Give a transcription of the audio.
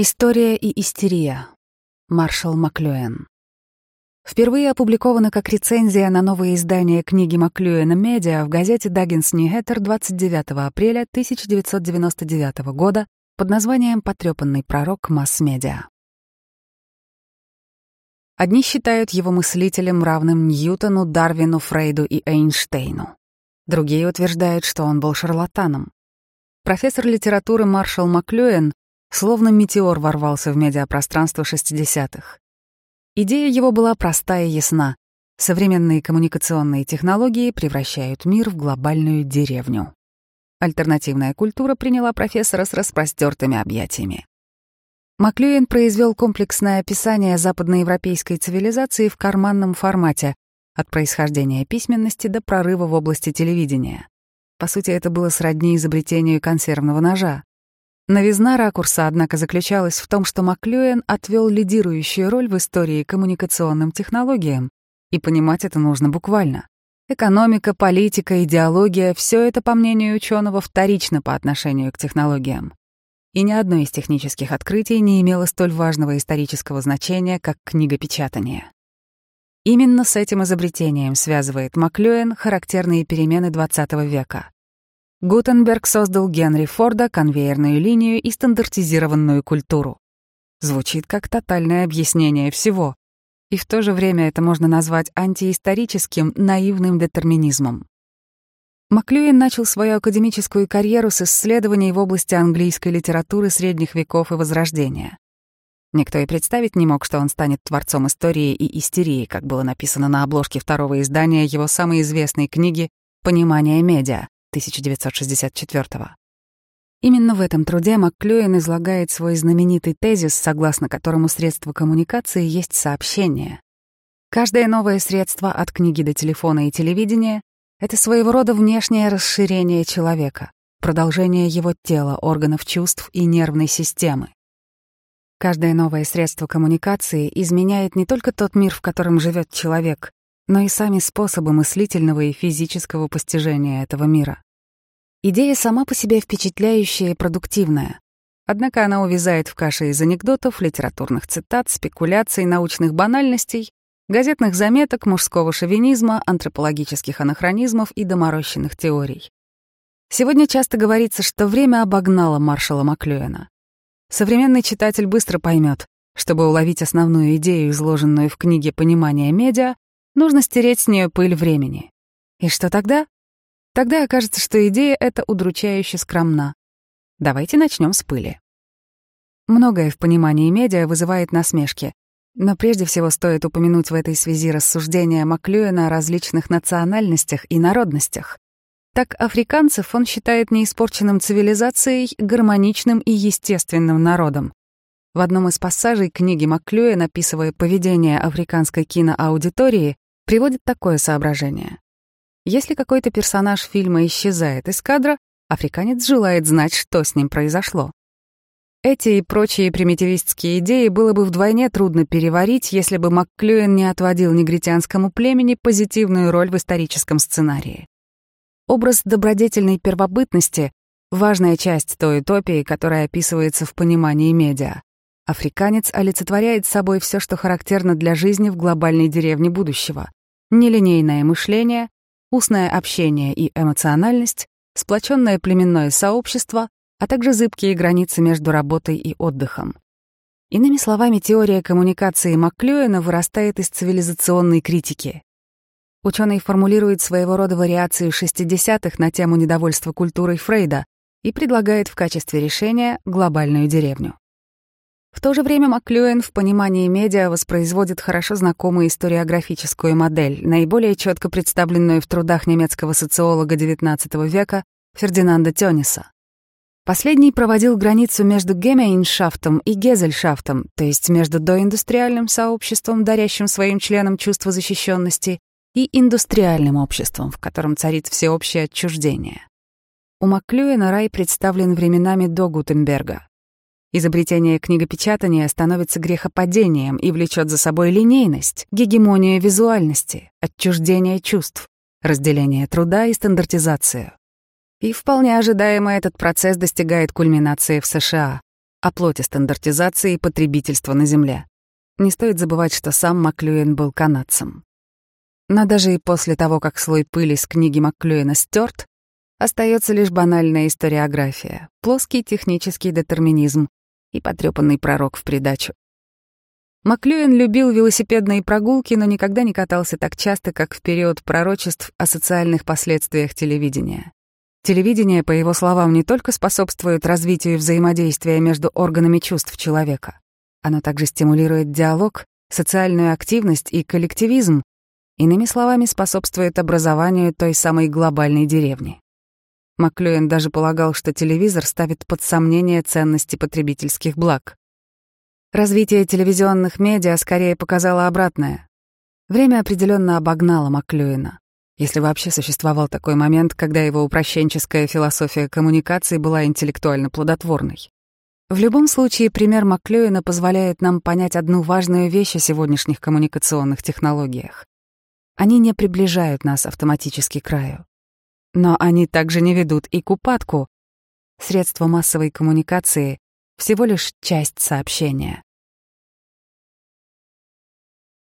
История и истерия. Маршал Маклюэн. Впервые опубликована как рецензия на новое издание книги Маклюэна «Медиа» в газете «Даггинс Ньюхэттер» 29 апреля 1999 года под названием «Потрепанный пророк масс-медиа». Одни считают его мыслителем, равным Ньютону, Дарвину, Фрейду и Эйнштейну. Другие утверждают, что он был шарлатаном. Профессор литературы Маршал Маклюэн Словно метеор ворвался в медиапространство 60-х. Идея его была проста и ясна. Современные коммуникационные технологии превращают мир в глобальную деревню. Альтернативная культура приняла профессора с распростертыми объятиями. Маклюин произвел комплексное описание западноевропейской цивилизации в карманном формате, от происхождения письменности до прорыва в области телевидения. По сути, это было сродни изобретению консервного ножа. Новизна ракурса, однако, заключалась в том, что Маклюэн отвел лидирующую роль в истории коммуникационным технологиям, и понимать это нужно буквально. Экономика, политика, идеология — все это, по мнению ученого, вторично по отношению к технологиям. И ни одно из технических открытий не имело столь важного исторического значения, как книгопечатание. Именно с этим изобретением связывает Маклюэн характерные перемены XX века. Гутенберг создал Генри Форда, конвейерную линию и стандартизированную культуру. Звучит как тотальное объяснение всего. И в то же время это можно назвать антиисторическим, наивным детерминизмом. Маклюин начал свою академическую карьеру с исследований в области английской литературы средних веков и Возрождения. Никто и представить не мог, что он станет творцом истории и истерии, как было написано на обложке второго издания его самой известной книги «Понимание медиа», 1964 Именно в этом труде МакКлюэн излагает свой знаменитый тезис, согласно которому средство коммуникации есть сообщение. Каждое новое средство от книги до телефона и телевидения — это своего рода внешнее расширение человека, продолжение его тела, органов чувств и нервной системы. Каждое новое средство коммуникации изменяет не только тот мир, в котором живет человек, но и сами способы мыслительного и физического постижения этого мира. Идея сама по себе впечатляющая и продуктивная. Однако она увязает в каше из анекдотов, литературных цитат, спекуляций, научных банальностей, газетных заметок, мужского шовинизма, антропологических анахронизмов и доморощенных теорий. Сегодня часто говорится, что время обогнало маршала Маклюэна. Современный читатель быстро поймет, чтобы уловить основную идею, изложенную в книге «Понимание медиа», Нужно стереть с нее пыль времени. И что тогда? Тогда окажется, что идея эта удручающе скромна. Давайте начнем с пыли. Многое в понимании медиа вызывает насмешки. Но прежде всего стоит упомянуть в этой связи рассуждения Маклюэна о различных национальностях и народностях. Так африканцев он считает неиспорченным цивилизацией, гармоничным и естественным народом. В одном из пассажей книги Маклюэн, описывая поведение африканской киноаудитории, приводит такое соображение. Если какой-то персонаж фильма исчезает из кадра, африканец желает знать, что с ним произошло. Эти и прочие примитивистские идеи было бы вдвойне трудно переварить, если бы МакКлюэн не отводил негритянскому племени позитивную роль в историческом сценарии. Образ добродетельной первобытности — важная часть той утопии, которая описывается в понимании медиа. Африканец олицетворяет собой все, что характерно для жизни в глобальной деревне будущего нелинейное мышление, устное общение и эмоциональность, сплоченное племенное сообщество, а также зыбкие границы между работой и отдыхом. Иными словами, теория коммуникации Маклюэна вырастает из цивилизационной критики. Ученый формулирует своего рода вариации 60-х на тему недовольства культурой Фрейда и предлагает в качестве решения глобальную деревню. В то же время Маклюэн в понимании медиа воспроизводит хорошо знакомую историографическую модель, наиболее четко представленную в трудах немецкого социолога XIX века Фердинанда Тёниса. Последний проводил границу между Гемейншафтом и Гезельшафтом, то есть между доиндустриальным сообществом, дарящим своим членам чувство защищенности, и индустриальным обществом, в котором царит всеобщее отчуждение. У Маклюэна рай представлен временами до Гутенберга, Изобретение книгопечатания становится грехопадением и влечет за собой линейность, гегемонию визуальности, отчуждение чувств, разделение труда и стандартизацию. И вполне ожидаемо этот процесс достигает кульминации в США. о плоти стандартизации и потребительства на Земле. Не стоит забывать, что сам Маклюэн был канадцем. Но даже и после того, как слой пыли с книги Маклюэна стерт, остается лишь банальная историография, плоский технический детерминизм и потрепанный пророк в придачу. Маклюэн любил велосипедные прогулки, но никогда не катался так часто, как в период пророчеств о социальных последствиях телевидения. Телевидение, по его словам, не только способствует развитию взаимодействия между органами чувств человека, оно также стимулирует диалог, социальную активность и коллективизм, иными словами, способствует образованию той самой глобальной деревни. Маклюэн даже полагал, что телевизор ставит под сомнение ценности потребительских благ. Развитие телевизионных медиа скорее показало обратное. Время определенно обогнало Маклюэна, если вообще существовал такой момент, когда его упрощенческая философия коммуникации была интеллектуально плодотворной. В любом случае, пример Маклюина позволяет нам понять одну важную вещь о сегодняшних коммуникационных технологиях. Они не приближают нас автоматически к краю. Но они также не ведут и к упадку. Средства массовой коммуникации — всего лишь часть сообщения.